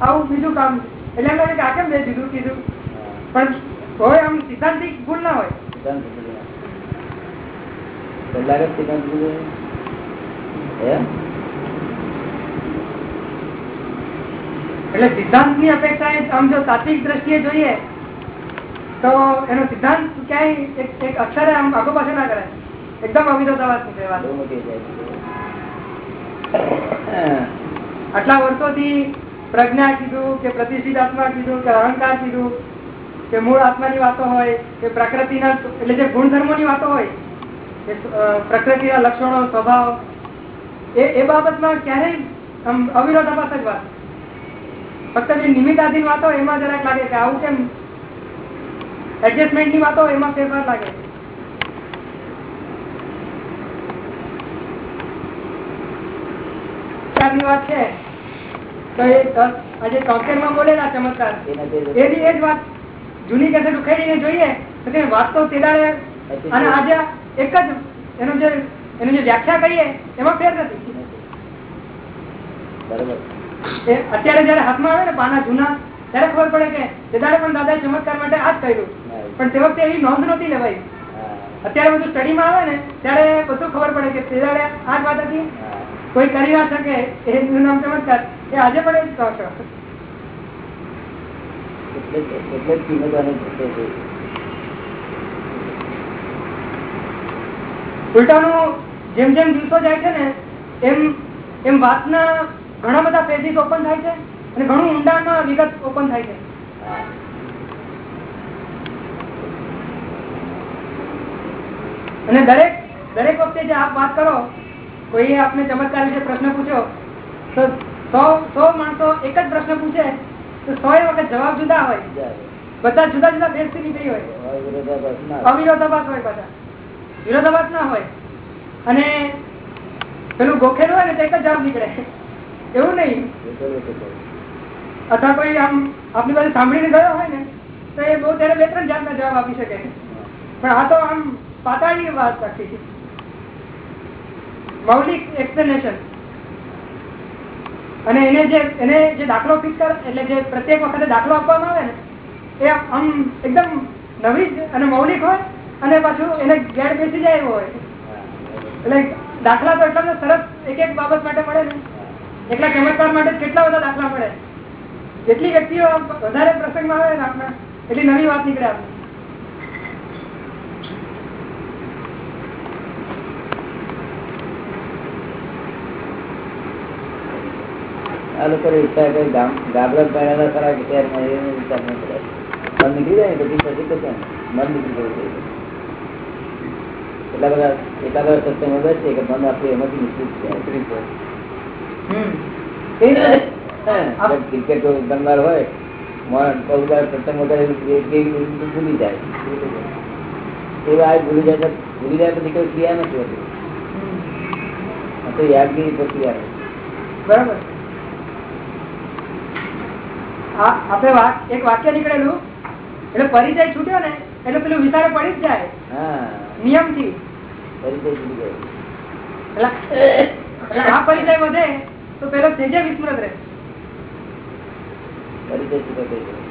આવું બીજું કામ એટલે એમ લાગે કે આ કેમ બે જુદું કીધું. પણ હોય આમ સિદ્ધાંતિક ભૂલ ના હોય. છે? એટલે સિદ્ધાંતની અપેક્ષા આમ જો તાત્વિક દ્રષ્ટિએ જોઈએ તો એનો સિદ્ધાંત ક્યાંય એક અક્ષરે આમ આગો પાછો ના કરાય. એકદમ જાય હા. આટલા વર્ષોથી પ્રજ્ઞા કીધું કે પ્રતિષ્ઠિત આત્મા કીધું કે અહંકાર કીધું કે મૂળ આત્માની વાતો હોય, કે પ્રકૃતિના એટલે જે ગુણધર્મોની વાતો હોય કે પ્રકૃતિના લક્ષણો, સ્વભાવ, એ એ બાબતમાં ક્યારેય આમ અવિરોધાભાસ જ વાત. ફક્ત જે નિમિત્તાધીન વાતો એમાં જરાક લાગે કે આવું કેમ? એડજસ્ટમેન્ટની વાતો એમાં ફેરફાર લાગે. વાત છે. આજે તોતેરમાં બોલેલા ચમત્કાર. એના એ જ વાત જૂની કેસેટ ઉખેડીને જોઈએ તો કે વાત તો તેડાડે અને આજે એક જ એનું જે એનું જે વ્યાખ્યા કરીએ એમાં ફેર નથી. અત્યારે જયારે હાથમાં આવે ને પાના જૂના ત્યારે ખબર પડે કે તેદાડે પણ દાદાએ ચમત્કાર માટે આ જ કર્યું. પણ તે વખતે એવી નોંધ નહોતી લેવાઈ. અત્યારે બધું સ્ટડીમાં આવે ને ત્યારે બધું ખબર પડે કે તેદાડે આ જ વાત હતી. કોઈ કરી ના શકે એનું નામ ચમત્કાર એ આજે પણ એ કહો છો એટલે જ- એટલે જ કિંમત આની ઘટે છે. ઉલટાનું જેમ જેમ દિવસો જાય છે ને એમ એમ વાતના ઘણા બધા પેજીસ ઓપન થાય છે અને ઘણું ઊંડાણમાં વિગત ઓપન થાય છે અને દરેક દરેક વખતે જે આપ વાત કરો કોઈએ આપને ચમત્કાર વિશે પ્રશ્ન પૂછ્યો? તો સો સો માણસો એક જ પ્રશ્ન પૂછે, તો સો એ વખત જવાબ જુદા હોય. બધા જુદા જુદા ફેરથી નીકળી હોય. અવિરોધાભાસ હોય બધા. વિરોધાભાસ ના હોય. અને પેલું ગોખેલું હોય ને તો એક જ જવાબ નીકળે. એવું નહીં. અથવા કોઈ આમ આપણી પાસે સાંભળીને ગયો હોય ને, તો એ બહુ ત્યારે બે ત્રણ જાતના જવાબ આપી શકે. પણ આ તો આમ પાતાળની વાત આખી મૌલિક એક્સપ્લેનેશન અને એને જે એને જે દાખલો ફિક્સ કર, એટલે જે પ્રત્યેક વખતે દાખલો આપવામાં આવે ને, એ આમ એકદમ નવી અને મૌલિક હોય, અને પાછું એને ગેર બેસી જાય એવો હોય. એટલે દાખલા તો એટલા સરસ એક એક બાબત માટે મળે ને. એટલા ચમત્કાર માટે કેટલા બધા દાખલા મળે. જેટલી વ્યક્તિઓ વધારે પ્રસંગમાં આવે ને આપણા, એટલી નવી વાત નીકળે આપણે. આ લોકો ઈચ્છા કરે ગામ- ગાબડા પહેરેલા ખરા કે શહેરમાં એનો વિચાર નહીં કરે. મન નીકળી જાય ને પછી પછી તો કેમ? મન નીકળી જવું જોઈએ. એટલા બધા એટલા બધા સત્સંગો બેસે કે મન આપણું એમાંથી નીકળી જ જાય, ઉતરી જ જાય. એ રીતે હા, જેમ ક્રિકેટ રમનાર હોય મોણ બહુ બધા સત્સંગો કરે એ કેવી રીતે ભૂલી જાય એ આ ભૂલી જાય તો ભૂલી જાય પછી કોઈ ક્રિયા નથી હોતી આ તો યાદગીરી પ્રક્રિયા છે. બરાબર આ આપણે એક વાક્ય નીકળેલું. એટલે પરિચય છૂટ્યો ને એટલે પેલું વિચારે પડી જ જાય. નિયમથી ભૂલી આ પરિચય વધે તો પેલો તેજે વિસ્મૃત રહે. પરિચય છૂટો થઈ જાય.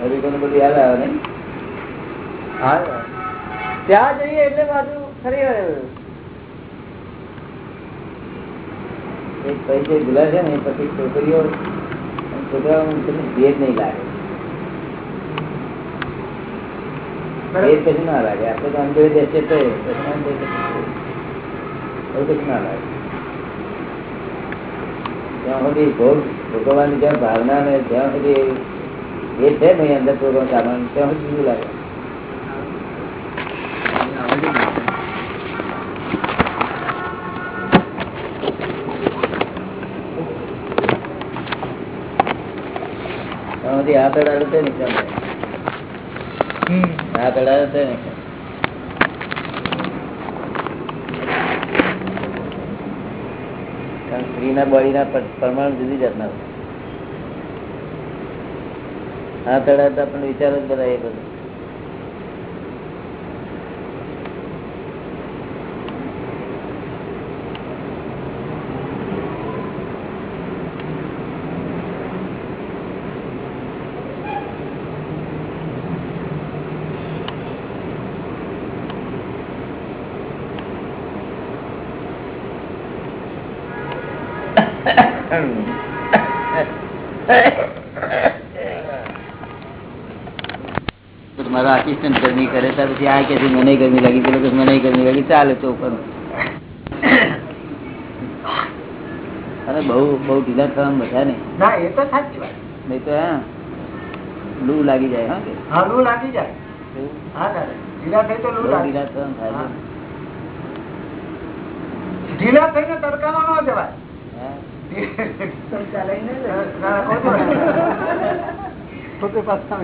હરિકોને બધું યાદ આવે ને? ત્યાં જઈએ એટલે બાજુ ખરી એક પરિચય ભૂલાય છે ને પછી છોકરીઓ અને છોકરાઓને કદી ભેદ નહીં લાગે ભેદ કશું ના લાગે આપણે તો અંદર બેસીએ તો પછી આમ બેસીએ તો એવું કશું ના લાગે ત્યાં સુધી ભોગ ભોગવવાની જ્યાં ભાવના ને જ્યાં સુધી એ છે ને અંદર પ્રોગ્રામ સામાન ત્યાં સુધી શું લાગે ત્યાં હાથ અડાડે તે ને હાથ અડાડે તે ને કારણ સ્ત્રીના બોડીના પરમાણુ જુદી જાતના હાથ અડાડતા પણ વિચારો જ બધા એ બધું. પછી આ કે મને ગરમી લાગી પેલો કે મને ગરમી લાગી ચાલે તો ઉપર અરે બહુ બહુ ઢીલા થવા બધા ને. ના એ તો સાચી વાત. નહીં તો હા લૂ લાગી જાય હા હા લૂ લાગી જાય. હા ઢીલા થઈ તો લૂ લાગી. ઢીલા થવામાં થાય ઢીલા થઈને તડકામાં ન જવાય. હા. ના, ખોટું. ખોટું પાછા.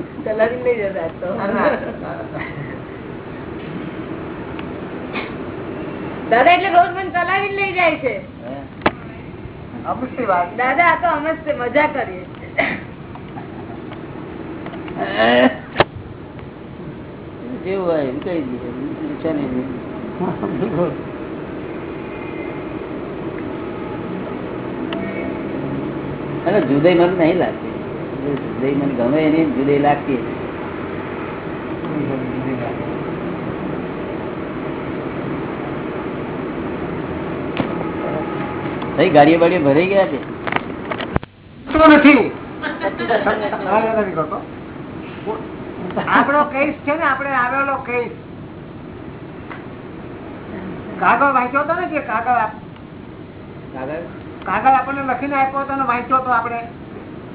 દાદા એટલે રોજ મને ચલાવી લઈ જાય છે. અમસ્તી દાદા આ તો અમે મજા કરીએ જેવું હોય એમ કહી દઈએ. છે ને અને જુદાઈ મને નહીં લાગતી. જુદાઈ મને ગમે એની જુદાઈ લાગતી. થઈ ગાડીઓ બાડીઓ ભરાઈ ગયા છે. તો નથી. ની. આપણો કેસ છે ને આપણે આવેલો કેસ કાગળ વાંચ્યો હતો ને જે કાગળ કાગળ? આપણને લખીને આપ્યો હતો ને વાંચ્યો હતો આપણે.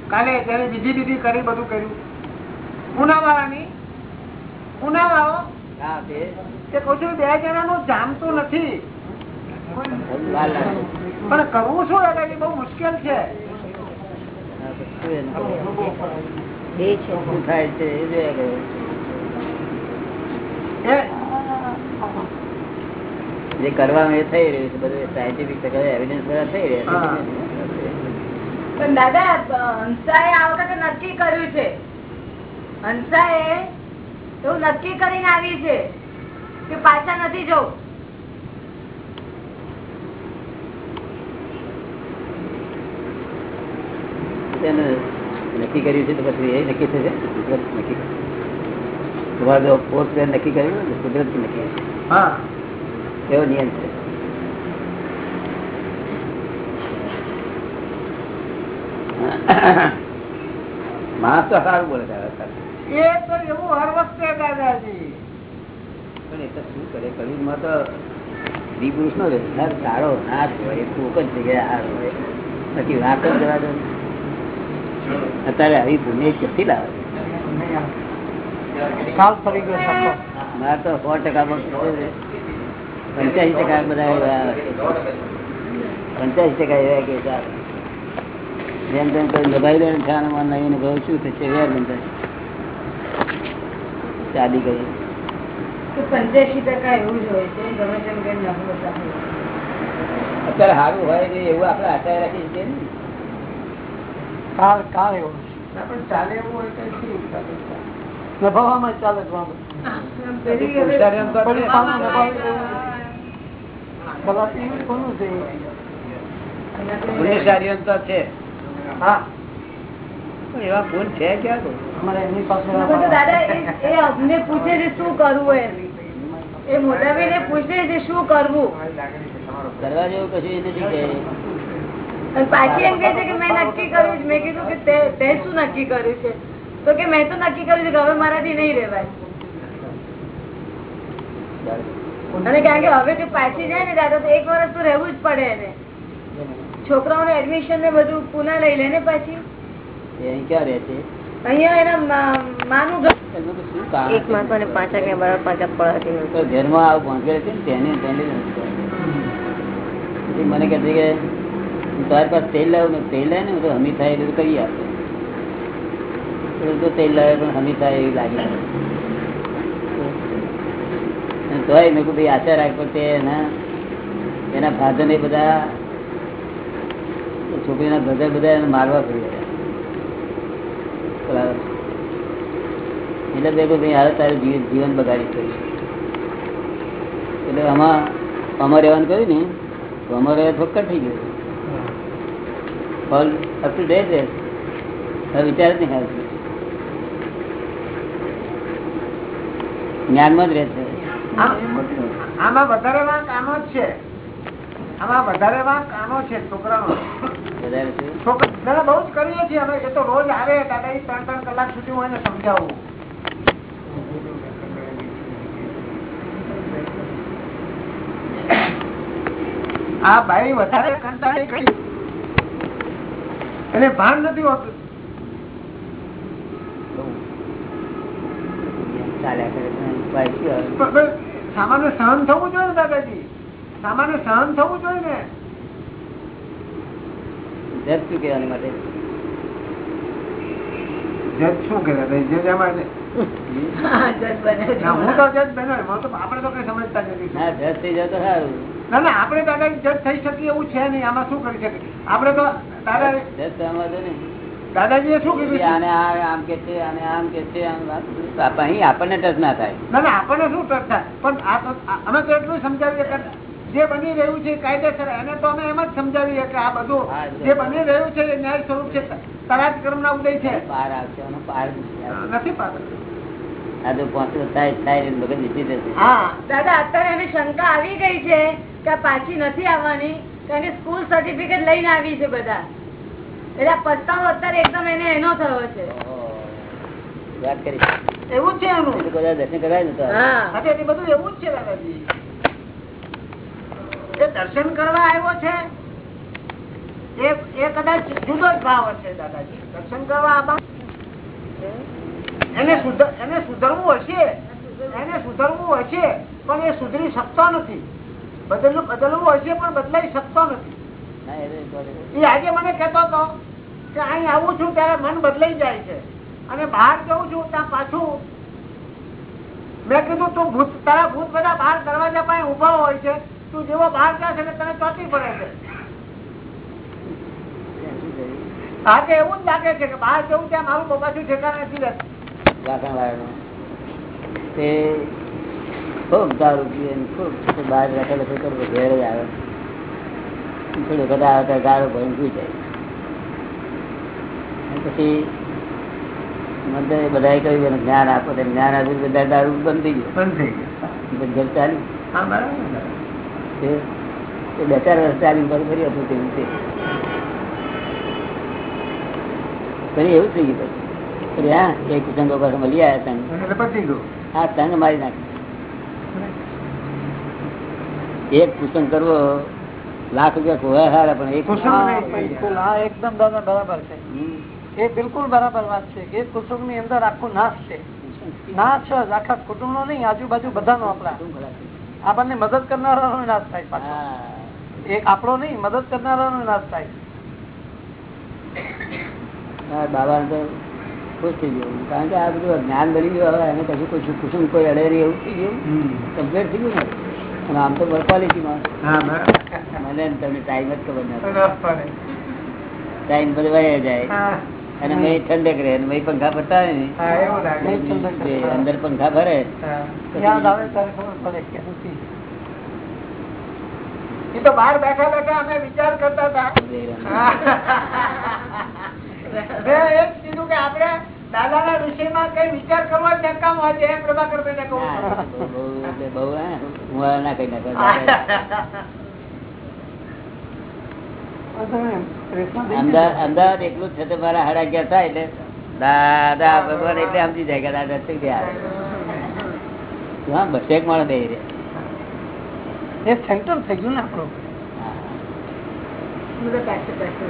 કાલે જયારે બીજી બીજી કરી બધું કર્યું. ઉનાવાળાની ઉનાવાળો હા તે કહું છું બે જણાનું જામતું નથી. પણ કરવું શું દાદાજી બહુ મુશ્કેલ છે. તો એ. એ જે કરવાનું એ થઈ રહ્યું છે બધું સાયન્ટિફિક એવિડન્સ બધા થઈ રહ્યા પણ દાદા હંસાએ આ વખતે નક્કી કર્યું છે. હંસાએ એવું નક્કી કરીને આવી છે કે પાછા નથી જવું. તેને નક્કી કર્યું છે તો પછી એ નક્કી થશે. કુદરત નક્કી તમારે જો ફોર્સ પેન નક્કી કર્યું ને કુદરત નક્કી હા. એવો નિયમ છે. માણસ તો સારું બોલે એ તો એવું હર વખતે દાદાજી. પણ એ તો શું કરે કવિમાં તો સ્ત્રી પુરુષ નો સારો નાશ હોય જ જગ્યાએ હાર હોય. પછી વાત જ જવા દો. અત્યારે આવી દુનિયા ક્યાંથી લાવે. મારે તો સો ટકા પંચ્યાસી ટકા બધા એવા પંચ્યાસી ટકા એવા કે જેમ તેમ કોઈ દબાઈ દે છાનામાં નહીં ને ભાવ શું થશે વેર બંધાય શાદી કરી પંચ્યાસી ટકા એવું જ હોય છે. ગમે તેમ. અત્યારે સારું હોય ને એવું આપણે આશા રાખીએ છીએ ને? કાલ કાલ એવો પણ ચાલે એવું હોય તો નભાવવામાં ચાલે કરવું એમ. એ મોટા ભાઈને પૂછે છે શું કરવું. કરવા જેવું કશું એ નથી કે. પાછી એમ કહે છે કે મેં નક્કી કર્યું મેં કીધું કે તે તે શું નક્કી કર્યું છે? તો કે મેં તો નક્કી કર્યું છે કે હવે મારાથી નહીં રહેવાય. અને કારણ કે હવે જો પાછી જાય ને દાદા તો એક વર્ષ તો રહેવું જ પડે એને. છોકરાઓને એડમિશન ને બધું પુના લઈ લે ને પાછી. અહીં ક્યાં રહે છે? અહીંયા એના માનું એક માસ પાંચ બરાબર પાંચ પડાતી ઘરમાં આવું ભોંગેર છે તેને તેને મને કહે છે. કે તારી પાસે તેલ લાવું ને તેલ લાવે ને, તો હમી થાય એટલે કરી આપે. તો તેલ લાવે પણ હમી થાય એવી લાગી અને તોય મેં ભાઈ, આશા રાખ, પણ તે એના એના ફાધર એ બધા છોકરીના બ્રધર બધા એને મારવા કરી રહ્યા એટલે બે ભાઈ, હાલ તારું જીવન જીવન બગાડી કર્યું એટલે આમાં અમારે રહેવાનું કર્યું ને, તો અમારે ફક્કર થઈ ગયું. ઓલ અપ ટુ ડેટ રહે હવે વિચાર જ નહીં આવતું જ્ઞાનમાં જ રહે છે. આમાં વધારે વાંક આનો જ છે. આમાં વધારે વાંક આનો છે છોકરાનો. છોકરા બહુ જ કરીએ છીએ અમે એ તો રોજ આવે દાદાજી ત્રણ ત્રણ કલાક સુધી હું એને સમજાવું. આ ભાઈ વધારે કંટાળી ગઈ. એને ભાન નથી હોતું. સામાન્ય સહન થવું જોઈએ દાદાજી. સામાન્ય સહન થવું જોઈએ ને. જજ શું કહેવાની માટે? જજ કે જજ અમારે આપણે તો કઈ સમજતા નથી. જજ થઈ જાય તો સારું. ના ના આપણે દાદાજી જજ થઈ શકીએ એવું છે નહીં. આમાં શું કરી શકીએ? આપણે તો દાદા જજ થવા વાંધો નહીં. દાદાજીએ શું કીધું આને આમ કે છે આને આમ કે છે આમ વાત- આપ- અહીં આપણને ટચ ના થાય. ના ના આપણને શું ટચ થાય? પણ આ તો આ- અમે તો એટલું સમજાવીએ જે બની રહ્યું છે કાયદેસર એને તો અમે એમ જ સમજાવીએ કે આ બધું. જે બની રહ્યું છે એ ન્યાય સ્વરૂપ છે. તરાજ કર્મ ના ઉદય છે. બહાર આવશે બહાર નથી આવશે. નથી પાત્ર આ જો પહોંચે થાય થાય મગજ નીચે જશે. હા. દાદા અત્યારે એને શંકા આવી ગઈ છે કે આ પાછી નથી આવવાની કારણ કે સ્કૂલ સર્ટિફિકેટ લઈને આવી છે બધા. એટલે પસ્તાવો અત્યારે એકદમ એને એનો થયો છે. વાત કરી. એવું જ છે એનું. દર્શન કરાય ને બધું એવું જ છે દાદાજી. એ દર્શન કરવા આવ્યો છે એ કદાચ જુદો જ ભાવ હશે દાદાજી. દર્શન કરવા એને સુધર એને સુધરવું હશે. એને સુધરવું હશે પણ એ સુધરી શકતો નથી. બદલવું બદલવું હશે પણ બદલાઈ શકતો નથી. એ આજે મને કહેતો હતો કે અહીં આવું છું ત્યારે મન બદલાઈ જાય છે. અને બહાર જઉં છું ત્યાં પાછું મેં કીધું, તું ભૂત, તારા ભૂત બધા બહાર દરવાજા પાસે ઊભા હોય છે. તું જેવો બહાર જાય છે તને ચોટી પડે છે. કે એવું જ લાગે છે કે બહાર જવું ત્યાં મારું બપા શું ઠેકાણે નથી રહેતું. તે ખૂબ દારૂ પીએ ખૂબ બહાર રાખેલો ઘેર આવે. થોડી વખત આવે ત્યારે ગાળો ભરીને સુઈ જાય. પછી મને બધાએ કહ્યું એને જ્ઞાન આપો. તેમ જ્ઞાન આપ્યું બધા દારૂ બંધ થઈ ગયું. બંધ થઈ ગયું. તે તે બે ચાર વર્ષ ચાલી બંધ ફરી હતું તેવું તે ફરી એવું થઈ ગયું પછી. હા એક કુટુંબો પાસે મળી આવ્યા તને હા તંગ મારી નાખે. એક કુસંગ કરવો લાખ રૂપિયા ખોવાય હારા પણ એકદમ દાદા બરાબર છે. એ બિલકુલ બરાબર વાત છે કે કુસુમની અંદર આખું નાશ છે. નાશ આખા કુટુંબ નો નહીં આજુબાજુ બધાનો આપણા. આપણને મદદ કરનારાનો નાશ થાય પાછો. એક આપણો નહીં મદદ કરનારાનો નાશ થાય. બાબા તો ખુશ થઈ ગયું. કારણ કે આ બધું જ્ઞાન બની ગયું હવે એને કશું કશું કુસુમ કોઈ અડે નહીં એવું થઈ ગયું. કમ્પ્લેટ થઈ ગયું ને? અને આમ તો ક્વોલિટીમાં હા બરાબર. મને તમને ટાઈમ જ ખબર નથી. ટાઈમ વહી જાય. અને મેં ઠંડક રહે મેં પંખા ભરતા હોય ને. અંદર પંખા ભરે એ તો બહાર બેઠા બેઠા અમે વિચાર કરતા હતા. મેં કીધું કે આપણે દાદાના વિષયમાં કઈ વિચાર કરવો જ નકામ હોય છે એમ પ્રભાકરભાઈને કહું બહુ- હે, ના કઈ દઈ અમદાવાદ એટલું જ છે તો મારા હાડા ગયા થાય એટલે? દાદા ભગવાન એટલે સમજી જાય કે દાદા થઈ ગયા હા એક માણસ રે એ સેન્ટર થઈ ગયું ને આપણું. પાસે પાસે.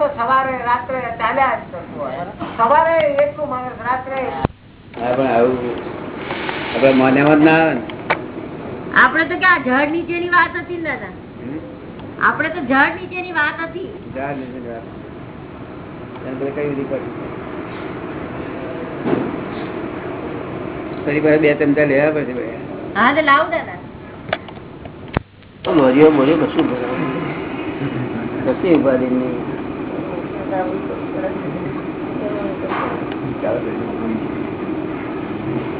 તો સવારે રાત્રે ચાલ્યા જ કરતું સવારે એટલું માણસ રાત્રે હા આપડે ના આવે ને. તો ક્યાં ઝાડ નીચે નીચેની વાત હતી ને દાદા? આપડે તો ઝાડ નીચેની વાત હતી. જા નીચે કઈ પાછા બે ત્રણ ચાર લેવા પછી હા તો લાવ દાદા. મળ્યો બોરીઓ કશું કશી ઉપાધિ નહીં.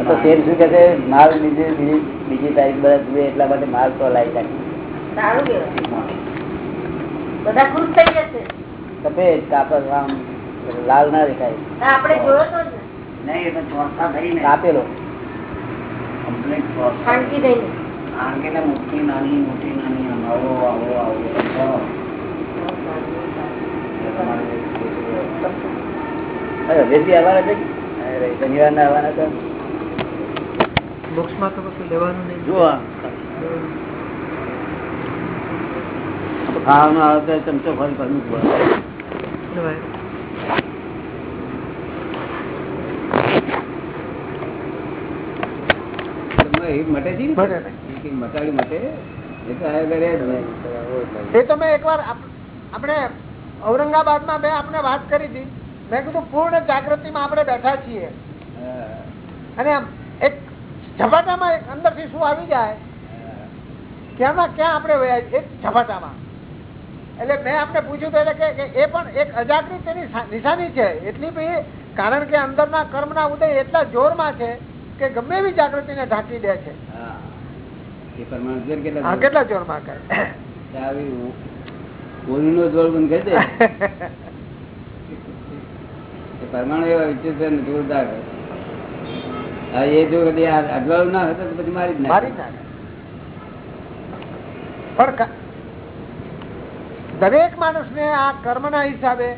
તો શેર શું કે છે? માલ બીજી બીજી બીજી તારીખ બધા જુએ એટલા માટે માલ તો લાવી નાખે. બધા ખુશ થઈ જશે સફેદ કાપડ આમ લાલ ના દેખાય. આપણે જોયો તો નહીં કાપેલો. આંગળીને મોટી નાની મોટી નાની આવો આવો આવો. આવવાના છે? અરે શનિવારના આવવાના તો બોક્સમાં તો કશું લેવાનું નહીં. જુઓ ખાવાનું આવે તો ચમચો ફરી છે ને? ને. કંઈ મટાડી મટે. એ તો. એ મેં એકવાર આપણે ઔરંગાબાદમાં મેં આપણે વાત કરી હતી. મેં કીધું પૂર્ણ જાગૃતિમાં આપણે બેઠા છીએ. અને આમ એક ઝપાટામાં એક અંદરથી શું આવી જાય? ક્યાંના ક્યાં આપણે વયા એક ઝપાટામાં. એટલે મેં આપણે પૂછ્યું એટલે કે એ પણ એક અજાગૃત એની નિશાની છે. એટલી બી કારણ કે અંદરના કર્મના ઉદય એટલા જોરમાં છે કે ગમે એવી જાગૃતિને ઢાંકી દે છે? કેટલા જોરમાં કરે. કોળીનો જોર બંધ કરી દે. પરમાણુ એવા વિચિત્ર ને જોરદાર એ જો કદી આ અજવાળું ના હતો તો પછી મારી જ પણ દરેક માણસને આ કર્મના હિસાબે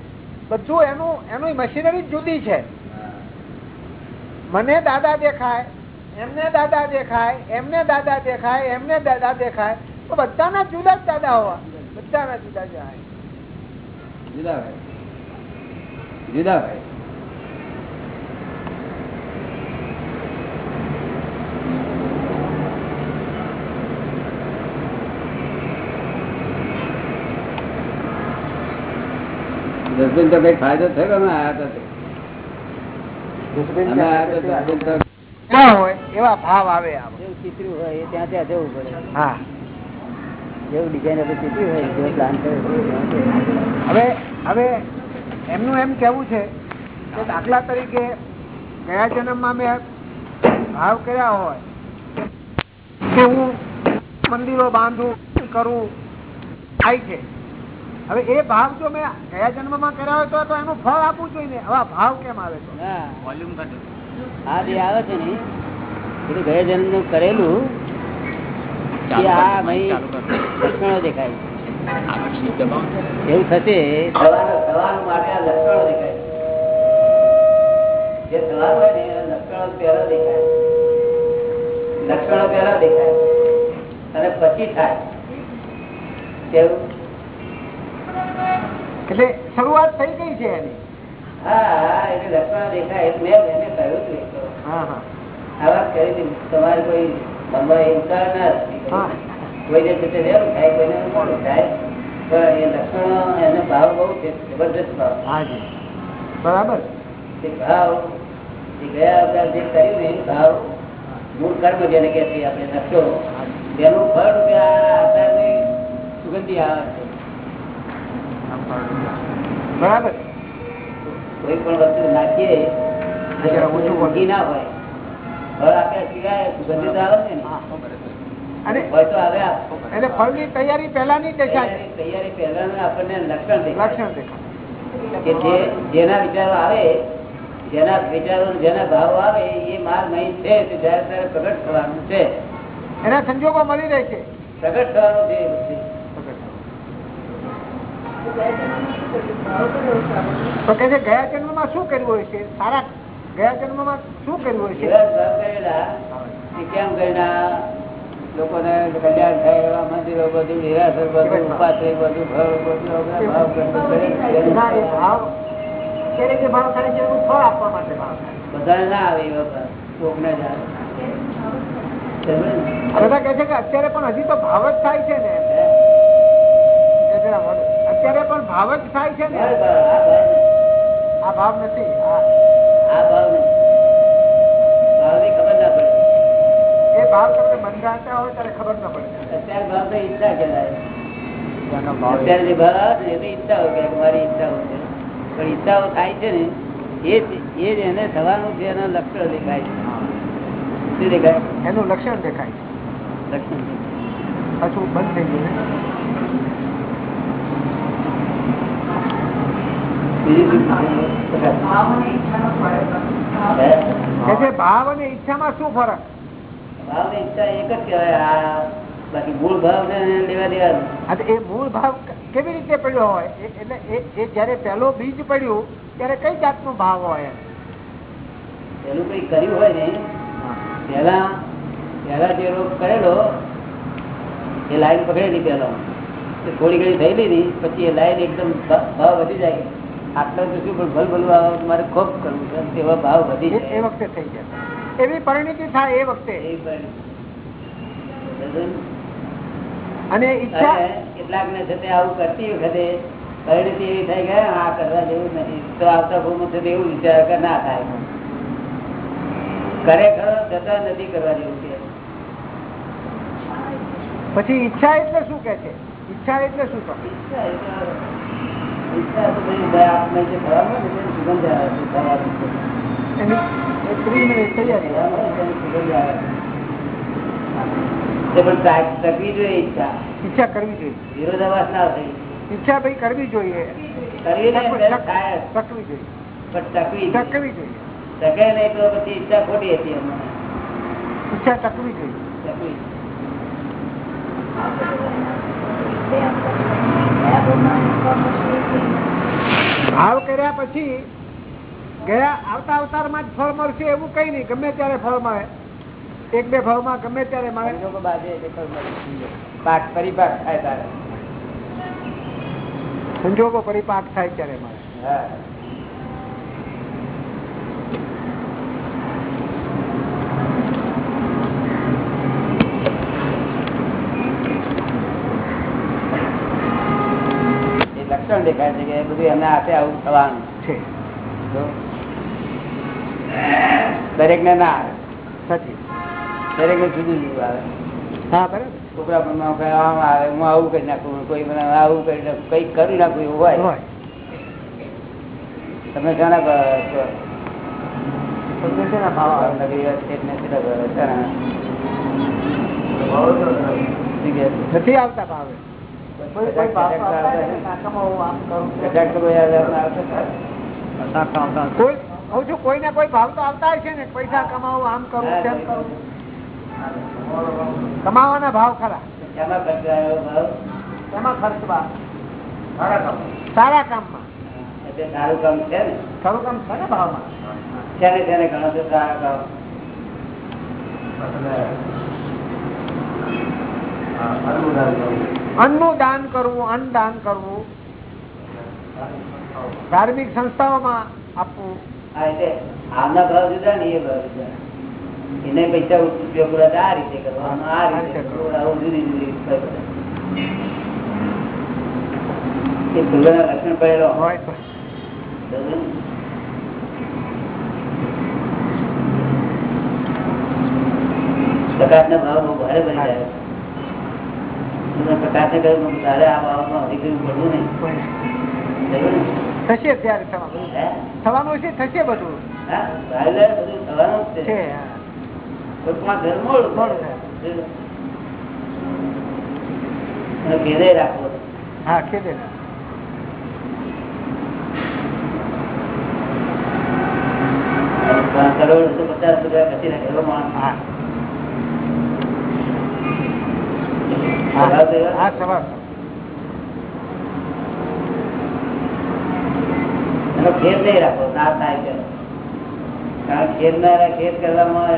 બધું એનું એનું મશીનરી જુદી છે. મને દાદા દેખાય એમને દાદા દેખાય એમને દાદા દેખાય એમને દાદા દેખાય તો બધાના જુદા જ દાદા હોવા. બધાના જુદા જુદા જુદા હોય જુદા હોય દસબીન તો કઈ ફાયદો થયો અમે આયા હતા તે. અમે આયા હતા એવા ભાવ આવે આમ જેવું ચિતર્યું હોય એ ત્યાં ત્યાં જવું પડે. હા. જેવું ડિઝાઇન આપણે ચિતર્યું હોય જેવો પ્લાન કર્યો. હવે હવે એમનું એમ કેવું છે કે દાખલા તરીકે ગયા જન્મમાં મેં ભાવ કર્યા હોય કે હું મંદિરો બાંધું કરું થાય છે. હવે એ ભાવ જો મેં ગયા જન્મમાં કર્યા હોય તો એનું ફળ આપવું જોઈએ ને. હવે ભાવ કેમ આવે છે? ના. આ જે આવે છે ને. પેલું ગયા જન્મનું કરેલું. લક્ષણો દેખાય એવું થશે? થવાનું થવાનું માટે આ લક્ષણો દેખાય જે થવાનું હોય ને લક્ષણો પહેલા દેખાય. લક્ષણો પહેલા દેખાય. અને પછી થાય. એટલે શરૂઆત થઈ ગઈ છે એની. હા એટલે લક્ષણો દેખાય. એટલે મેં એને કહ્યું હતું હા હા. આ વાત કરી તમારે કોઈ તમારે ઇન્કાર ના. કોઈને છે વહેલું થાય કોઈને મોડું થાય પણ એ લક્ષણો એનો ભાવ બહુ છે જબરદસ્ત ભાવ. બરાબર. ગયા અવતાર જે કર્યું ને એ ભાવ મૂળ કર્મ જેને કે છે આપણે નકશો તેનું ફળ રૂપે આ અવતારની સુગંધી આવે છે. બરાબર. કોઈ પણ વસ્તુ નાખીએ ઓછું મોટી ના હોય. ફળ આપ્યા સિવાય સુગંધિત આવે છે ને. એટલે ફળની તૈયારી પહેલાની દશા તૈયારી પહેલાનું આપણને લક્ષણ લક્ષણ કે જે જેના વિચારો આવે જેના વિચારો જેના ભાવ આવે એ માલ નહીં છે તે જયારે ત્યારે પ્રગટ થવાનું છે. એના સંજોગો મળી રહે છે. પ્રગટ થવાનું છે તો કે છે ગયા જન્મમાં શું કર્યું હોય છે? સારા ગયા જન્મમાં શું કર્યું હોય છે? કેમ કરીને આ લોકોને કલ્યાણ થાય એવા મંદિરો બધું નિરાશર બધું ઉપાશ્રય બધું ભાવ બધું આ બધા ભાવ કરતું કરે. ના, એ ભાવ કે રીતે ભાવ થાય છે એનું ફળ આપવા માટે ભાવ થાય બધાને ના આવે એવા ભાવ કોકને જ આવે સમજ્યો ને? બધા કહે છે કે અત્યારે પણ હજી તો ભાવ જ થાય છે ને હે? કે જરા વળો. અત્યારે પણ ભાવ જ થાય છે ને આ ભાવ, આ ભાવ. આ ભાવ નથી આ- આ ભાવ નહીં. ભાવની ખબર ના પડે એ ભાવ તમને બંધાતા હોય ત્યારે ખબર ન પડે. અત્યારે ભાવ તો ઈચ્છા કહેવાય. ત્યાંનો ભાવ એ- અત્યારે જે ભાવ આવે ને એ તો ઈચ્છાઓ કે મારી ઈચ્છાઓ છે. પણ ઈચ્છાઓ થાય છે ને એ એ એને થવાનું છે એનું લક્ષણ દેખાય છે. શું દેખાય? એનું લક્ષણ દેખાય છે. લક્ષણ પાછું બંધ થઈ ગયું ભાવ અને ઈચ્છામાં શું ફરક? ભાવ ઈચ્છા એક જ કહેવાય. આ બાકી મૂળ ભાવ લેવા દેવા એ મૂળ ભાવ કેવી રીતે પડ્યો હોય? એટલે એ એ જયારે પહેલો બીજ પડ્યું ત્યારે કઈ જાતનો ભાવ હોય પેલું કઈ કર્યું હોય ને પેલા પેલા જે રોગ કરેલો એ લાઈન પકડેલી પેલો થોડી ઘણી થઈ લીધી પછી એ લાઈન એકદમ ભાવ વધી જાય. આટલા તો શું પણ ભલ ભલવા મારે ખોપ કરવું છે. તેવા ભાવ વધી જાય. એ વખતે થઈ જાય એવી પરિણતિ થાય એ વખતે. અને ઈચ્છા કેટલાક ને છે આવું કરતી વખતે પરિણતિ એવી થઈ ગયા આ કરવા જેવું નથી. તો આવતા ભૂમ છે એવું વિચાર કે ના થાય. ખરેખર જતા નથી કરવા જેવું છે પછી ઈચ્છા એટલે શું કે છે? ઈચ્છા એટલે શું તો- ઈચ્છા તો ભાઈ આપણે જે થવાનું ને સુગંધ આવે છે. ઈચ્છા. કરવી જોઈએ. વિરોધાભાસ ના થઈ ઈચ્છા ભાઈ કરવી નહીં તો પછી ઈચ્છા ખોટી હતી ઈચ્છા જોઈએ. ભાવ કર્યા પછી ગયા આવતા અવતારમાં જ ફળ મળશે એવું કઈ નહીં ગમે ત્યારે ફળ મળે. એક બે ભાવમાં ગમે ત્યારે મળે. પાક પરિપાક થાય તારે. સંજોગો પરિપાક થાય ત્યારે મળે. લક્ષણ દેખાય છે કે બધું એમને આપે આવું થવાનું. છે. દરેક ને ના આવે. સાચી. દરેક ને જુદું જુદું આવે. હા બરાબર. છોકરા પણ આમ આવે હું આવું કરી નાખું કોઈ મને આવું કરી નાખું કઈ કરી નાખું એવું હોય. હોય. તમે શાના બ- બ- તમને શેના ભાવ આવે? ભાવનગરી સ્ટેટને કેટલા બ- શાના? શું કહે છે? નથી આવતા ભાવે. કોઈ હું છું. કોઈ ને કોઈ ભાવ તો આવતા હશે ને? પૈસા કમાવું આમ કરું તેમ કરું. કમાવાના ભાવ ખરા. એમાં ખર્ચવા સારા કામમાં. સારું કામ છે ને? ખરું કામ છે ને ભાવમાં? શેને શેને ગણો છો સારા કામ? અન્નનું દાન કરવું. અન્ન દાન કરવું. ધાર્મિક સંસ્થાઓમાં આપવું. હા એટલે આમના ભાવ જુદા ને એ ભાવ જુદા. એને પૈસા ઉપયોગ પૂરા આ રીતે કરવાનો આ રીતે જુદી જુદી લક્ષણ પડેલો હોય. હોય બરોબર ભાવ બહુ ભારે બની જાય. પ્રકાશ ને કહ્યું તારે આ ભાવમાં અધિક પડવું નહીં. ને? થશે ત્યારે થવાનું. થવાનું છે થશે બધું. હા? ખેદે ના. કરોડ તો પચાસ રૂપિયા ખસી નાખે એવો માણસ. હા. હા એનો ખેદ નહીં રાખવો ના થાય છે કારણ ખેદ ના ખેદ કરવામાં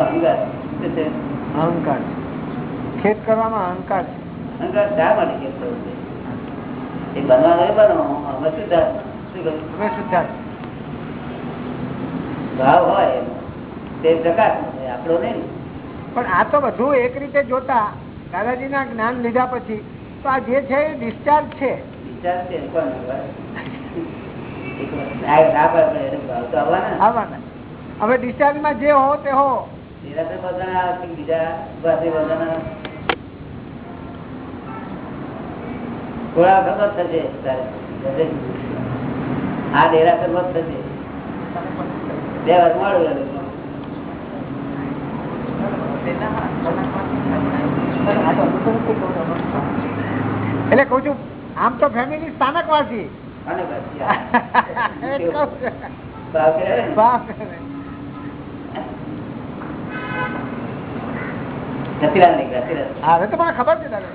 અહંકાર અહંકાર છે. કરવામાં અહંકાર છે. અહંકાર શા માટે ખેદ કરવો છે? એ બનવા નહીં બનો અમે શું શું કહ્યું? હવે શુદ્ધાર્થ ભાવ હોય તે પ્રકાશ આપણો નહીં. પણ આ તો બધું એક રીતે જોતા દાદાજીના જ્ઞાન લીધા પછી તો આ જે છે એ ડિસ્ચાર્જ છે. ડિસ્ચાર્જ છે કોણ હોય? ડિસ્ચાર્જ હવે ડિસ્ચાર્જમાં જે હો તે હો માં એટલે કઉ છું, આમ તો ફેમિલી સ્થાનકવાસી અને છું. ને.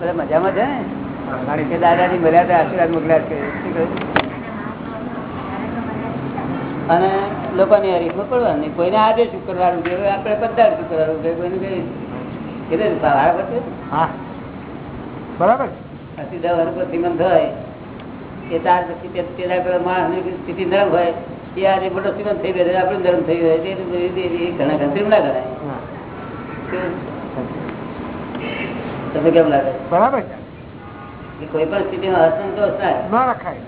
દાદા મજામાં છે ને? મળ્યા આશીર્વાદ મોકલ્યા છે. શું કહ્યું? અને લોકોની હરીફમાં પડવાનું કોઈને આજે શુક્રવાર ઉગે આપણે બધા શુક્રવાર ઉગે કોઈને કઈ એટલે ભાડા પડશે હા. બરાબર સીધા વર્ષ શ્રીમંત હોય એ ત્યાર પછી તેના પેલા માણસની સ્થિતિ નરમ હોય એ આજે મોટો શ્રીમંત થઈ ગયો આપણે નરમ થઈ ગયો એ- એ ઘણા ઘણા ના ગણાય તમને કેમ લાગે? બરાબર કોઈ પણ સ્થિતિમાં અસંતોષ થાય. ન રખાય.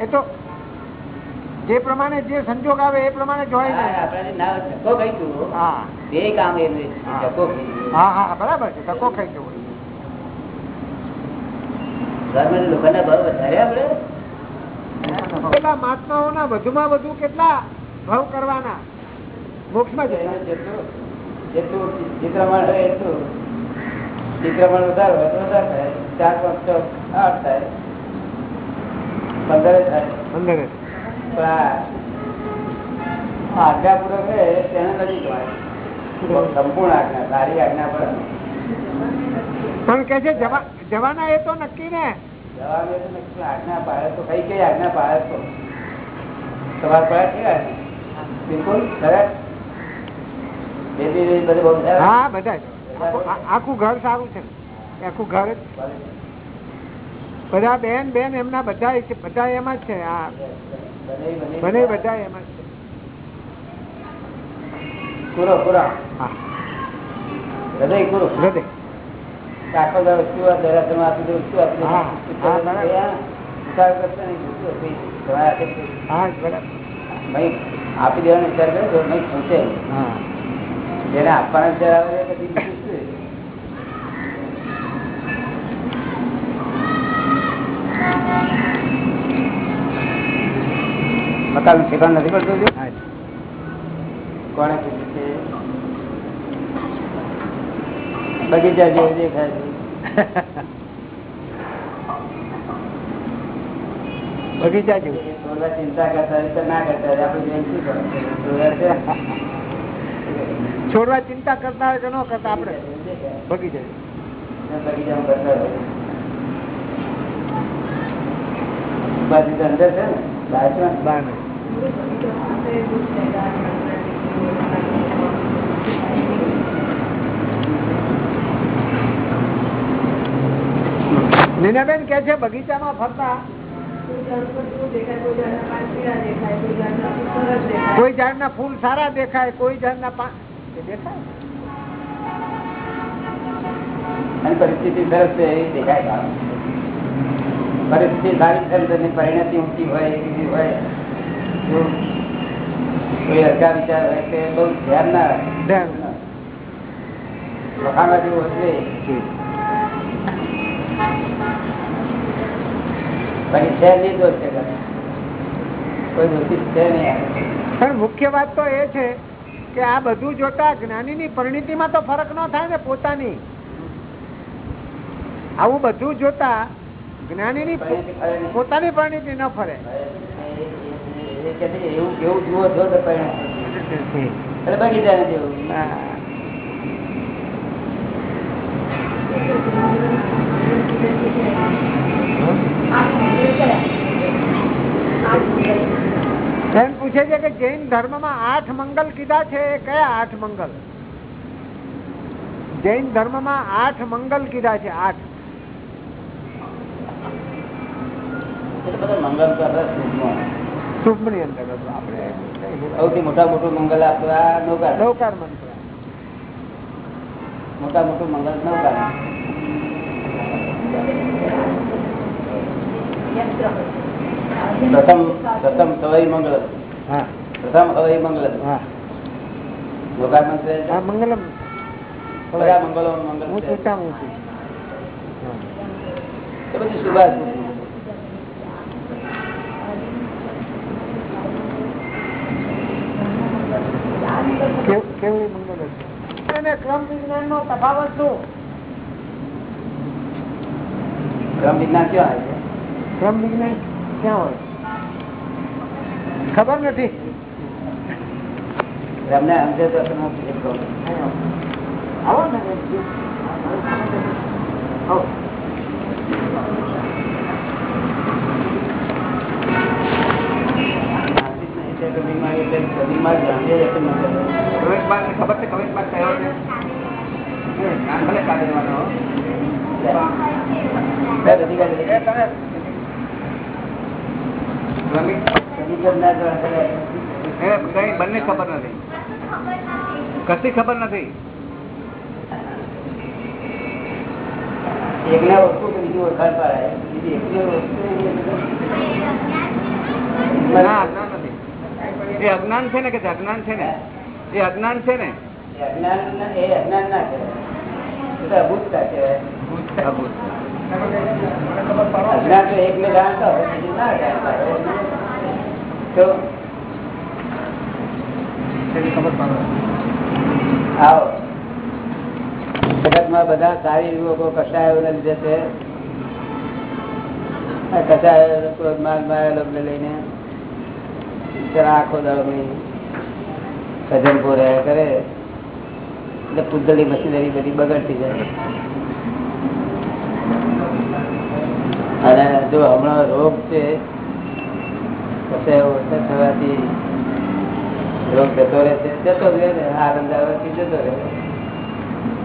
એ તો જે પ્રમાણે જે સંજોગ આવે એ પ્રમાણે જોઈ હોય હા, ને આપણાને ના ધક્કો હા. બે કામ હા. ધક્કો ખાઈ હા હા બરાબર છે. ધક્કો ખાઈ જવો. ઘરમાં લોકોના ભાવ વધારે આપણે પેલા મહાત્માઓના વધુમાં વધુ કેટલા ભાવ કરવાના? મોક્ષમાં જ જેટલું જેટલું ચિત્રમણ હોય એટલું. ચિત્રમણ વધારે હોય તો વધારે થાય. ચાર પાંચ છ આઠ થાય. પંદર થાય. અંદર પણ આજ્ઞાપૂર્વક રહે તેને નથી કહેવાય. સંપૂર્ણ આજ્ઞા સારી આજ્ઞા પણ. પણ કે છે જવા જવાના એ તો નક્કી ને. જવાબ એ તો નક્કી. આજ્ઞા પાડે તો કઈ કઈ આજ્ઞા પાડે તો? તમારે પડે છે બિલકુલ? સરસ બે બે બે બધે બહુ સરસ. હા બધા આખું- ઘર સારું છે. આખું ઘર બધા બેન બેન એમના બધા છે બધા એમાં જ છે. હા બને. બધા એમાં જ છે. પૂરો પૂરો. હા. હૃદય પૂરો. હૃદય. આખો દાડો શું આ દરાસમાં આપી દઉં શું આપી દઉં? આપી? દેવાનો વિચાર કરે તો નહીં પૂછે. હા. જેને આપવાનો વિચાર આવે એ પછી શું? મકાનનું ઠેકાણ નથી પડતું કોને કોણે કીધું છે બગીચા જેવું દેખાય બગીચા જેવું છોડવા ચિંતા કરતા તો ના કરતા. છોડવા ચિંતા કરતા હોય કે ન કરતા આપણે. બગીચા બગીચામાં કરતા બાજુ અંદર છે ને? બાજુમાં. બાર નીનાબેન કે છે બગીચામાં ફરતા? કોઈ ઝાડના ફૂલ સારા દેખાય કોઈ ઝાડ ના દેખાય? પરિસ્થિતિ સરસ છે એ દેખાય પરિસ્થિતિ સારી છે પરિણતિ ઊંચી હોય એવી હોય. કોઈ વિચાર હોય કે બહુ ધ્યાન ના રાખે. જેવું હશે બાકી છે નહીં દોષ છે કોઈ દોષિત છે નહીં પણ મુખ્ય વાત તો એ છે કે આ બધું જોતા જ્ઞાનીની પરિણીતિમાં તો ફરક ન થાય ને પોતાની આવું બધું જોતા પરિણતિ ફરે નહીં. પોતાની પરિણીતિ ન ફરે એવું એવું જુઓ તો પરિણતિ જેવું પૂછે છે કે જૈન ધર્મમાં આઠ મંગલ કીધા છે એ કયા આઠ મંગલ? જૈન ધર્મમાં આઠ મંગલ કીધા છે આઠ. અંદર આપણે સૌથી મોટા મોટું મંગલ આપણું આ નૌકા નૌકાર મંત્ર. મોટા મોટું મંગલ નૌકા પ્રથમ પ્રથમ સવાઈ મંગળ. પ્રથમ હવાઈ મંગલ હા. નૌકા મંત્ર મંગલમ. મંગલ ઊંચ છે. ઊંચા એ બધું શુભાશુભ કેવ- કેવડી મંગલ હતી? ક્રમ વિજ્ઞાન નો તફાવત શું? ક્રમ વિજ્ઞાન ક્યાં આવે ક્રમ વિજ્ઞાન ક્યાં હોય? ખબર નથી એમને સમજે તો તમે પૂછી શકો. આવો ને આવો. કવિશબાગને ખબર છે કવિશબાગ કયો છે એ, નામ ભલે કાઢી દેવાનો હો. એ તમે સ્વામી, એ કઈ બંને ખબર નથી. કશી ખબર નથી? એકના ઓળખું બીજું ઓળખાણ પાડે બીજી એકને ઓળખું અજ્ઞાન એ અજ્ઞાન છે ને કે અજ્ઞાન છે ને? એ અજ્ઞાન છે ને? અજ્ઞાન એ અજ્ઞાન ના અભૂતતા કહેવાય. અજ્ઞાન તો એકને જાણતા હોય ના જાણતા હોય. આવો. જગતમાં બધા સારી લોકો કસાયોને લીધે છે. કસાયો ક્રોધ માન માયા લોભને લઈને આખો દાડો ભાઈ ભજન કરે. એટલે પુદ્ધલી મશીનરી બધી બગડતી જાય. અને જો હમણાં રોગ છે ઓછા થવાથી રોગ જતો રહે છે જતો રહે ને આનંદ આવવાથી જતો રહે.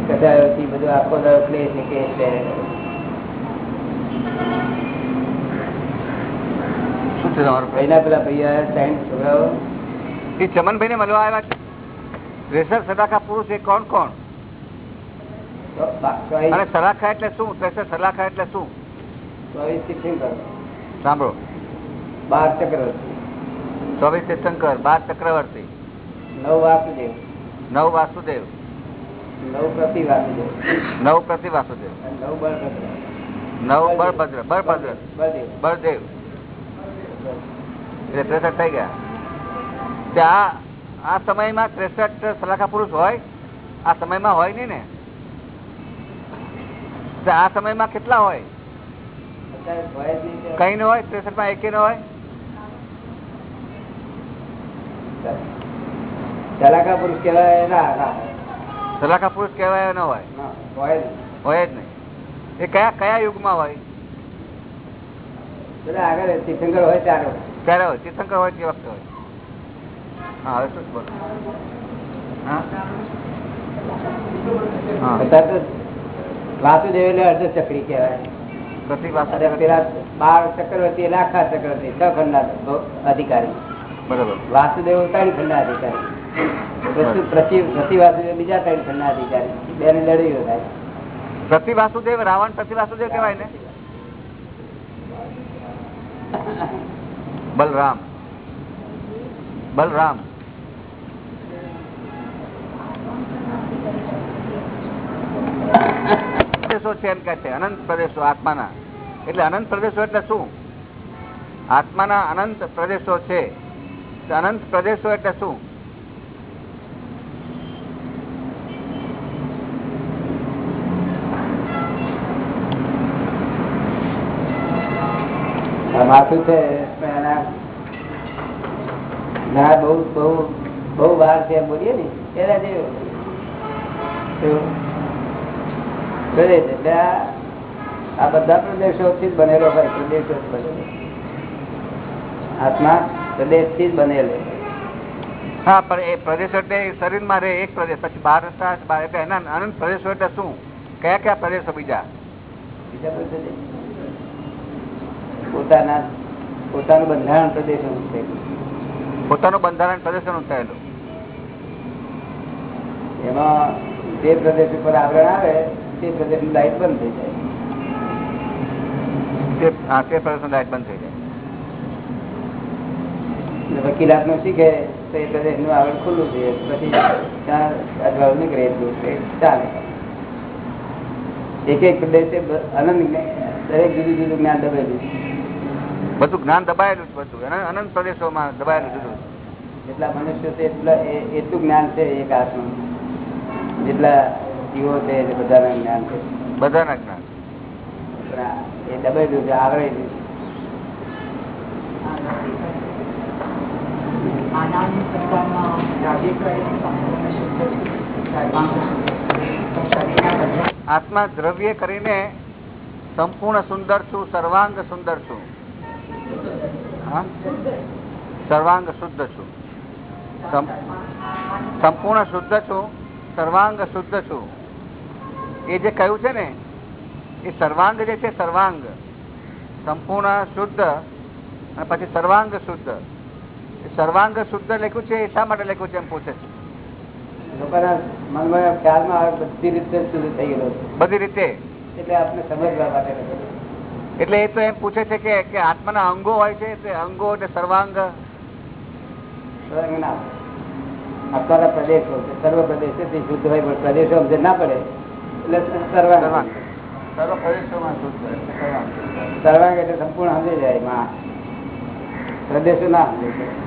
કસાયોથી બધું આખો દર ક્લેશ ને કેસ પહેરે છે તમારું ભાઈના પેલા ભૈયા સાઈન છોકરાઓ. એ ચમનભાઈ ને મળવા આવ્યા છે. પ્રેશર સલાખા પુરુષ એ કોણ કોણ? અને સલાખા એટલે શું? પ્રેશર સલાખા એટલે શું? સાંભળો. બાર ચક્રવર્તી. સ્વામી શંકર બાર ચક્રવર્તી. નવ વાસુદેવ. નવ વાસુદેવ. નવ પ્રતિ વાસુદેવ. નવ પ્રતિ વાસુદેવ. નવ બળભદ્ર. નવ બળભદ્ર બળભદ્ર. બળદેવ. એટલે ત્રેસઠ થઈ ગયા. તે આ આ સમયમાં ત્રેસઠ સલાખા પુરુષ હોય? આ સમયમાં હોય નહીં ને? આ સમયમાં કેટલા હોય? કઈ ન હોય ત્રેસઠમાં એકે ન હોય? ચલાકા પુરુષ કહેવાય ના ચલાકા પુરુષ કહેવાય ન હોય. હોય જ નહીં. એ કયા કયા યુગમાં હોય? આગળ તીર્થંકર હોય ત્યારે ત્યારે હોય. તીર્થંકર હોય તે વખતે હોય. હા હવે શું બોલો? હા? હા. અત્યારે તો વાસુદેવ એટલે અર્ધ ચક્રી કહેવાય. પેલા બાર ચક્રવર્તી એટલે આખા ચક્રવર્તી છ ખંડના અધિકારી. બરોબર. વાસુદેવ ત્રણ ખંડા અધિકારી. પ્રતિ પ્રતિ- પ્રતિ વાસુદેવ બીજા ત્રણ ખંડના અધિકારી. બેને લડાઈઓ થાય પ્રતિ રાવણ પ્રતિ કહેવાય ને? બલરામ. બલરામ. પ્રદેશો છે એમ કે છે અનંત પ્રદેશો આત્માના. એટલે અનંત પ્રદેશો એટલે શું? આત્માના અનંત પ્રદેશો છે. અનંત પ્રદેશો એટલે શું? માથું છે ના બહુ બહુ બહુ વાર છે બોલીએ ને, એના એટલે આ બધા પ્રદેશોથી બનેલો હોય પ્રદેશો જ બનેલો થી જ બનેલો. હા પણ એ પ્રદેશ એટલે શરીરમાં રહે એક પ્રદેશ. પછી બહાર રસ્તા એટલે એના અનંત પ્રદેશો એટલે શું? કયા કયા પ્રદેશો બીજા? બીજા પોતાના પોતાનું બંધારણ પ્રદેશ પોતાનું બંધારણ પ્રદેશોનું થયેલું. એમાં જે પ્રદેશ ઉપર આવરણ આવે તે પ્રદેશની લાઈટ બંધ થઈ જાય. તે તે લાઈટ બંધ થઈ જાય. વકીલાતનું શીખે તો એ આવરણ ખુલ્લું છે. પછી ત્યાં અજવાળું નીકળે એટલું ચાલે. એક એક પ્રદેશ અનંત દરેક જુદું જુદું જ્ઞાન દબેલું બધું જ્ઞાન દબાયેલું જ બધું. અનંત પ્રદેશોમાં દબાયેલું જુદું જેટલા મનુષ્યો છે એટલા એટલું જ્ઞાન છે એક આત્મા જેટલા જીવો છે એ બધાના જ્ઞાન છે. બધાના જ્ઞાન એ દબાયેલું છે આવરેલું છે. આનાની સત્તામાં. આત્મા દ્રવ્ય કરીને સંપૂર્ણ સુંદર છું સર્વાંગ સુંદર છું? સર્વાંગ શુદ્ધ છું સંપૂર્ણ શુદ્ધ છું સર્વાંગ શુદ્ધ છું એ જે કહ્યું છે ને, એ સર્વાંગ જે છે સર્વાંગ સંપૂર્ણ શુદ્ધ અને પછી સર્વાંગ શુદ્ધ. સર્વાંગ શુદ્ધ લખ્યું છે એ શા માટે લખ્યું છે એમ પૂછે છે. લોકોના મનમાં ખ્યાલમાં આવે બધી રીતે શુદ્ધ થઈ ગયેલો બધી રીતે? એટલે આપને સમજવા માટે એટલે એ તો એમ પૂછે છે કે કે આત્માના અંગો હોય છે તે અંગો એટલે સર્વાંગ? સર્વ ના આત્માના પ્રદેશો છે, સર્વ પ્રદેશો તે શુદ્ધ હોય પણ પ્રદેશો સમજ ના પડે એટલે સર્વાંગ. સર્વાંગ. સર્વ પ્રદેશોમાં શુદ્ધ સર્વાંગ. સર્વાંગ એટલે સંપૂર્ણ સમજી જાય માં. પ્રદેશો ના સમજે.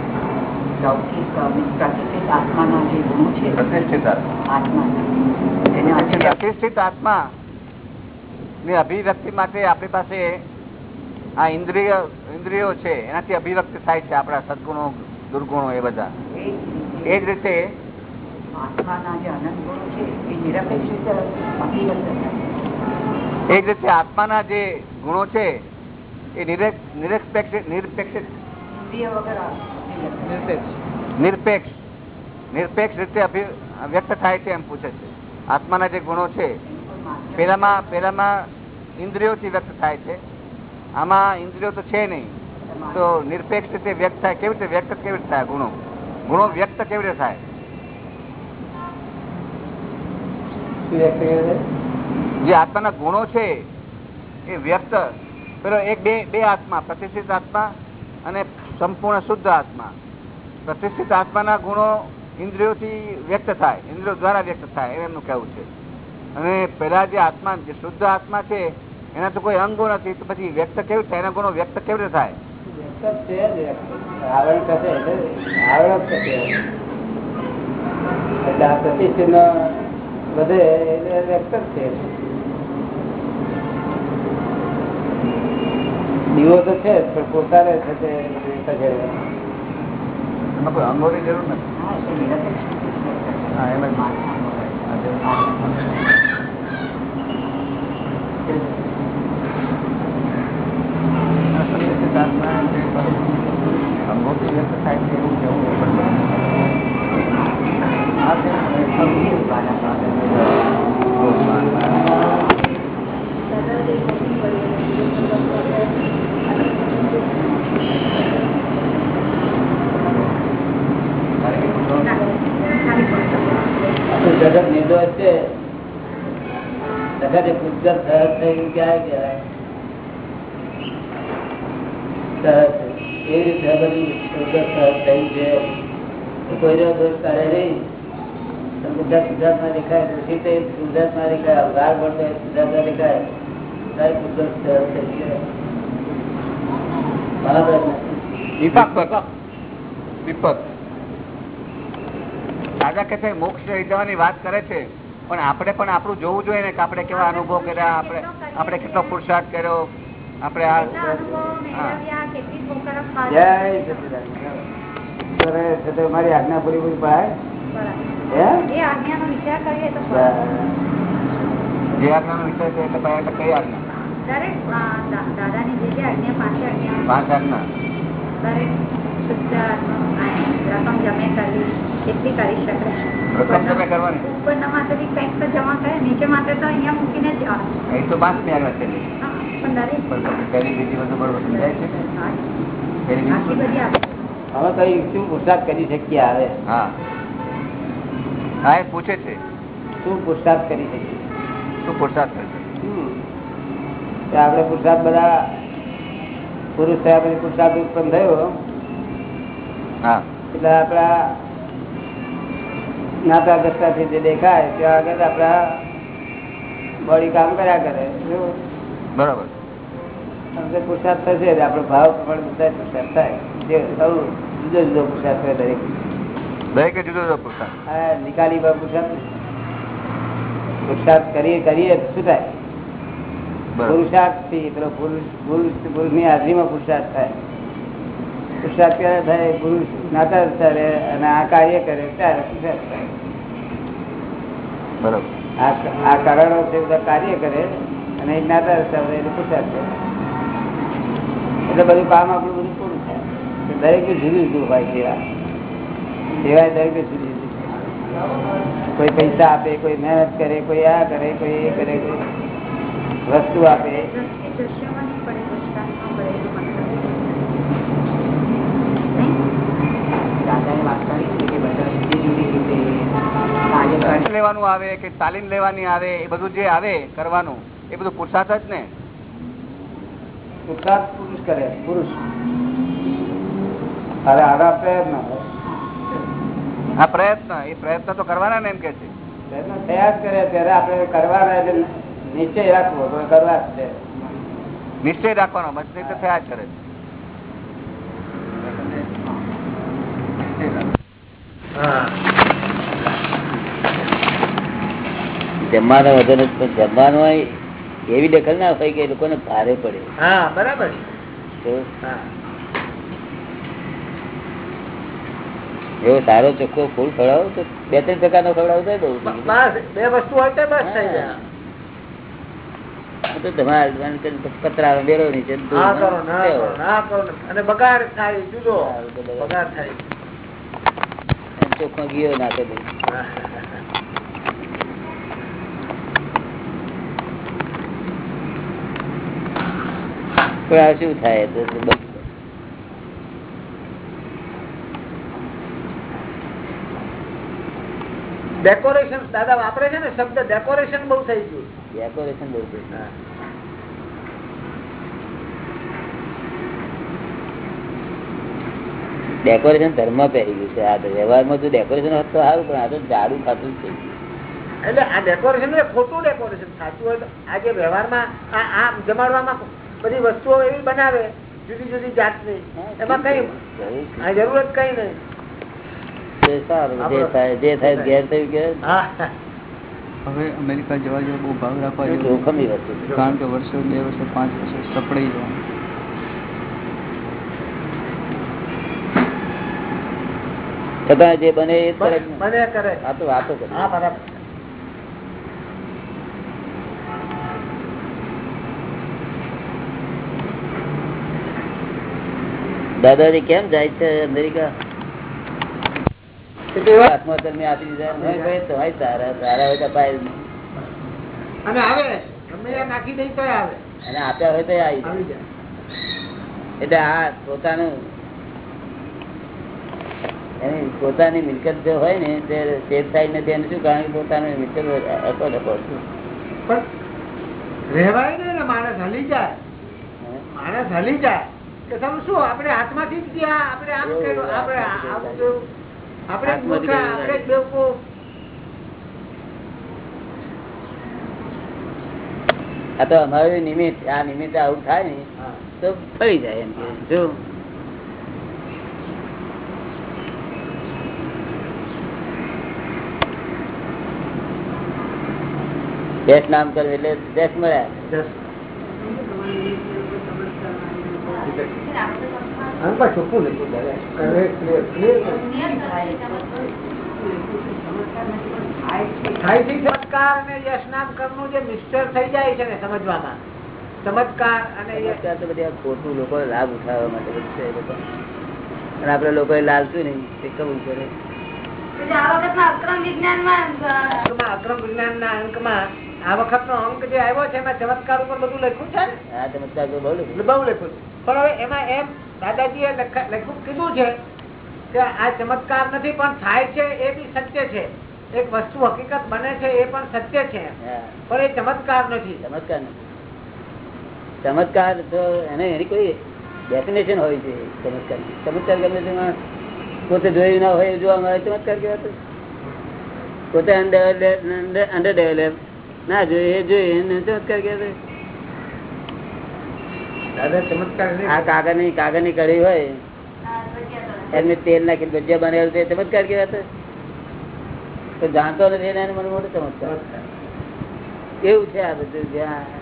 લૌકિક પ્રતિષ્ઠિત આત્માના જે ગુણો છે પ્રતિષ્ઠિત આત્મા. આત્માના એને અભિવ્યક્ત પ્રતિષ્ઠિત આત્મા ની અભિવ્યક્તિ માટે આપણી પાસે આ ઇન્દ્રિય ઇન્દ્રિયો છે એનાથી અભિવ્યક્ત થાય છે આપણા સદગુણો દુર્ગુણો એ બધા. એ જ રીતે આત્માના જે અનંત ગુણો છે એ નિરપેક્ષ રીતે અભિવ્યક્ત થાય રીતે આત્માના જે ગુણો છે એ નિરપેક્ષ નિરપેક્ષ વગર નિરપેક્ષ. નિરપેક્ષ. રીતે વ્યક્ત થાય છે એમ પૂછે છે. આત્માના જે ગુણો છે પેલામાં પેલામાં ઇન્દ્રિયોથી વ્યક્ત થાય છે. આમાં ઇન્દ્રિયો તો છે નહીં. તો નિરપેક્ષ રીતે વ્યક્ત થાય કેવી રીતે વ્યક્ત કેવી રીતે થાય ગુણો? ગુણો વ્યક્ત કેવી રીતે થાય? જે આત્માના ગુણો છે એ વ્યક્ત. પેલો એક બે બે આત્મા પ્રતિષ્ઠિત આત્મા અને સંપૂર્ણ શુદ્ધ આત્મા. પ્રતિષ્ઠિત આત્માના ગુણો ઇન્દ્રિયોથી વ્યક્ત થાય, ઇન્દ્રિયો દ્વારા વ્યક્ત થાય એમનું કહેવું છે. અને પેલા જે આત્મા, જે શુદ્ધ આત્મા છે, એના તો કોઈ અંગો નથી, તો પછી વ્યક્ત કેવી થાય? એના ગુણો વ્યક્ત કેવી રીતે થાય? પ્રતિષ્ઠિત વધે એટલે વ્યક્ત છે. દીવો તો છે પણ પોતાને કોઈ અંગોની જરૂર નથી હા એટલે નિરપેક્ષ રીતે વ્યક્ત હા એમ જ પ્રતિષ્ઠિત આત્મા જે અંગોથી વ્યક્ત થાય છે એવું કેવું એ પણ આ છે આખું જગત નિર્દોષ છે જગત સહજ થયું ક્યારે કહેવાય સહજ એ રીતે બધું શુદ્ધ સહજ થયું છે કોઈનો દોષ કરે નહીં તો બધા દેખાય દોષિત એ શુદ્ધાત્મા દેખાય અવગાર પડતો એ શુદ્ધાત્મા દેખાય તારે શુદ્ધ સહજ થઈ ગયા બરાબર ને? દીપક દીપક દાદા કે છે મોક્ષ લઈ જવાની વાત કરે છે પણ આપણે પણ આપણું જોવું જોઈએ ને કે આપણે કેવા અનુભવ કર્યા આપણે આપણે કેટલો પુરુષાર્થ કર્યો આપણે આ જય મારી આજ્ઞા પૂરી પૂરી પડાય હે? એ આજ્ઞાનો વિચાર કરીએ તો જે આજ્ઞાનો વિષય છે એટલે એટલે કઈ આજ્ઞા? દરેક દાદાની જે જે આજ્ઞા પાંચ આજ્ઞા. પાંચ આજ્ઞા. દરેક રકમ જમે કરવી કેટલી કરી શકે રકમ તમે કરવાની? ઉપરના માટે કંઈક તો જમા કરે નીચે માટે તો અહીંયા મૂકીને જ એ તો પાંચમી આજ્ઞા પણ દરેક પહેલી બીજી બધું બરોબર સમજાય છે? ને? હા, પહેલી આટલી બીજી બધી આજ્ઞા. અમે કઈ શું પુરસાદ કરી શકીએ આવે હા. હા એ પૂછે છે. શું પુરસાદ કરી શકીએ? શું પુરુષાર્થ કરે તો આપણે પુરસાદ બધા પુરુષ થયા પછી પુરસાદ ઉત્પન્ન થયો. એટલે આપણા જ્ઞાતા દ્રષ્ટાથી જે દેખાય ત્યાં આગળ આપણા બોડી કામ કર્યા કરે. જો બરાબર. સમજે પુરુષાર્થ થશે એટલે આપણો ભાવ પ્રમાણે બધા પુરુષાર્થ થાય. જે સૌ જુદો જુદો પુરુષાર્થ હોય દરેક. દરેકે જુદો જુદો પુરુષાર્થ આ નિકાલી પર પુરુષાર્થ પુરુષાર્થ કરીએ કરીએ તો શું થાય? બરાબર. પુરુષાર્થથી પેલો પુરુષ પુરુષ પુરુષની હાજરીમાં પુરુષાર્થ થાય. પુરુષાર્થ થાય પુરુષ નાતા કરે અને આ કાર્ય કરે ત્યારે પુરુષાર્થ થાય. બરાબર. આ કારણો છે બધા કાર્ય કરે અને એ જ્ઞાતા રસ્તા વધે એટલે પુરુષાર્થ કરે એટલે બધું કામ આપણું બધું પૂરું થાય. દરેક જુદું જુદું હોય સેવા. સેવા દરેક જુદી જુદી કોઈ પૈસા આપે કોઈ મહેનત કરે કોઈ આ કરે કોઈ એ કરે કોઈ વસ્તુ આપે દાદાની વાત કરી છે કે બધા જુદી જુદી રીતે કાર્ય કરે લેવાનું આવે કે તાલીમ લેવાની આવે એ બધું જે આવે કરવાનું એ બધું પુરુષાર્થ જ ને? પુરુષાર્થ પુરુષ કરે પુરુષ. અરે આરા પ્રયત્ન હા આ પ્રયત્ન એ પ્રયત્ન તો કરવાના ને એમ કે છે? પ્રયત્ન થયા જ કરે ત્યારે આપણે કરવાના એટલે નિશ્ચય રાખવો તો કરવા જ છે. નિશ્ચય રાખવાનો નહીં તો થયા જ કરે છે. જમવાનો વજન જમવાનું હોય એવી દખલ ના હોય કે લોકોને ભારે પડે. હા બરાબર. એવો સારો ચોખ્ખો ફૂલ ખવડાવો તો બે ત્રણ ટકા ખવડાવો તો બહુ થઈ બે વસ્તુ હોય તો બસ થઈ જાય. તો તમારે કતરા બેરો નીચે ને ના ના બગાડ થાય જુદો. બગાડ થાય. ચોખ્ખો ગયો નાખે દે. પણ આ શું થાય? તો ડેકોરેશન દાદા વાપરે છે ને શબ્દ? ડેકોરેશન બહુ થઈ ગયું. ડેકોરેશન બહુ છે ડેકોરેશન ધર્મ પહેરી ગયું છે. આ તો વ્યવહારમાં તો ડેકોરેશન હોત તો સારું પણ આ તો જાડું ખાતું થઈ ગયું. એટલે આ ડેકોરેશન ખોટું ડેકોરેશન થતું હોય તો આ જે વ્યવહારમાં આ આ જમાડવામાં બધી વસ્તુઓ એવી બનાવે જુદી જુદી જાતની. એમાં કઈ આ જરૂરત કઈ નહીં. તે સારું જે થાય જે થાય ઘેર થયું હવે અમેરિકા જવા જેવો બહુ ભાવ રાખવા જોખમી વસ્તુ કારણ કે વર્ષો બે વર્ષો પાંચ વર્ષો સપડાઈ જવાનું. છતાં જે બને એ આ તો વાતો કરી. દાદાજી કેમ જાય છે અમેરિકા? આત્મહત્યા આપી દીધા. સારા સારા હોય તો અને આવે. નાખી દઈ તો આવે. અને આપ્યા હોય તો આવી જાય. એટલે આ પોતાનું પોતાની મિલકત જો હોય ને તે સેફ સાઈડ નથી એનું શું કારણ કે પોતાની મિલકત અપો ડકો છે. પણ રહેવાય ને ને માણસ હલી જાય. માણસ હલી જાય. કે તમે શું આપણે હાથમાંથી જ ગયા આપણે આમ કર્યું આપણે આપણે હાથમાંથી આપણે બેવકૂફ. આ તો અમારું નિમિત્ત આ નિમિત્તે આવું થાય ને તો ફરી જાય એમ કે જો દેશ નામ કરવું એટલે દેશ મળ્યા. ચમત્કાર અને ને ખોટું લોકો લાભ ઉઠાવવા માટે બધું છે લોકો. અને આપડે લોકો લાલતું નહીં તે કબું કરે આ વખતના અક્રમ વિજ્ઞાન અંકમાં અક્રમ વિજ્ઞાનના અંકમાં વખત નો અંક જે આવ્યો છે એમાં ચમત્કાર ઉપર બધું લખ્યું છે ને? ચમત્કાર બહુ લખ્યું. પણ હવે એમાં એમ દાદાજી લખ- લખ્યું કીધું છે કે આ ચમત્કાર નથી પણ થાય છે એ બી સત્ય છે. એક વસ્તુ હકીકત બને છે એ પણ સત્ય છે. પણ એ ચમત્કાર નથી. ચમત્કાર નથી. ચમત્કાર તો એને એની કોઈ ડેફિનેશન હોય છે ચમત્કાર. ચમત્કાર ગમે તેમાં પોતે જોયું ના હોય જોવા મળે ચમત્કાર કહેવાતો. પોતે અંડર અંડર ડેવલપ ના જો એ જો એને ચમત્કાર કે દાદા ચમત્કાર આ કાગળની કાગળની કઢી હોય એમને તેલ નાખી ભજીયા બનાવેલું તે ચમત્કાર કેવા તો જાણતો નથી એને મને મોટો ચમત્કાર. એવું છે આ બધું જ્યાં